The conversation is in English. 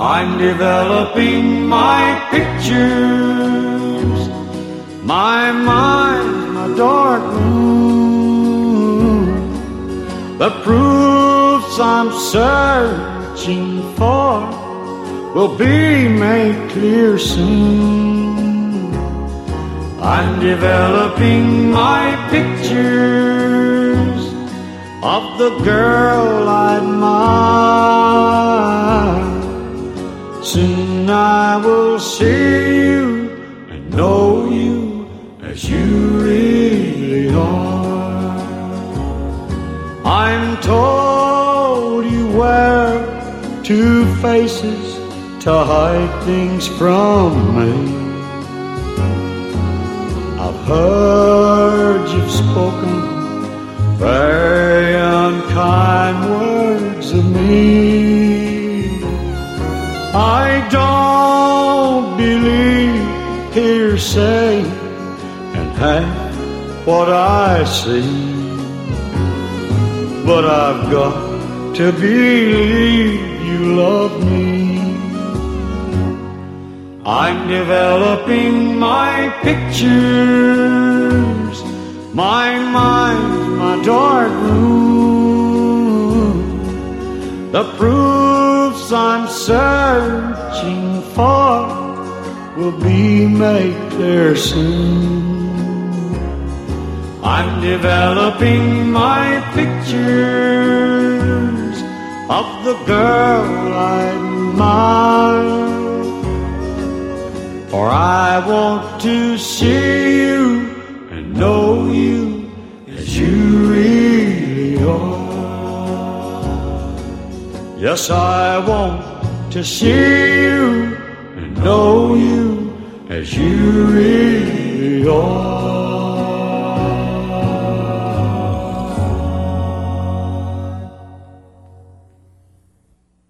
I'm developing my pictures, my mind, my dark room. The proofs I'm searching for will be made clear soon. I'm developing my pictures of the girl I admire. See you and know you as you really are. I'm told you wear two faces to hide things from me. I've heard you've spoken very unkind words of me. I don't hearsay and half what I see. But I've got to believe you love me. I'm developing my pictures, my mind, my dark room. The proofs I'm searching for will be made clear soon. I'm developing my pictures of the girl I admire. For I want to see you and know you as you really are. Yes, I want to see you you as you really are.